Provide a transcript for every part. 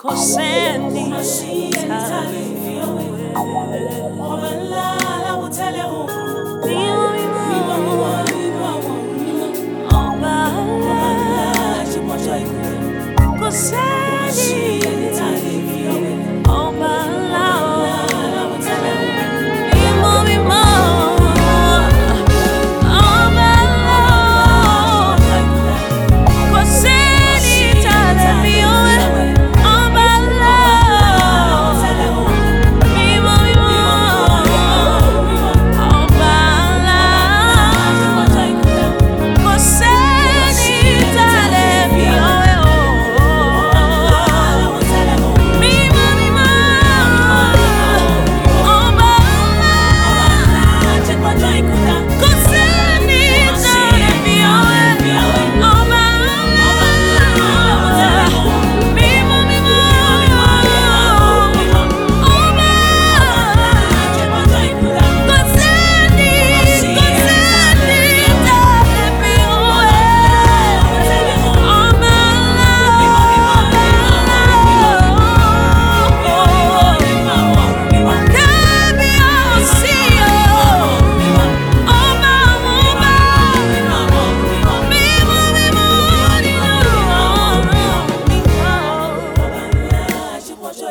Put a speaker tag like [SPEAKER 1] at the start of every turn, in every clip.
[SPEAKER 1] kò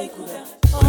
[SPEAKER 2] Oh.